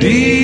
Dear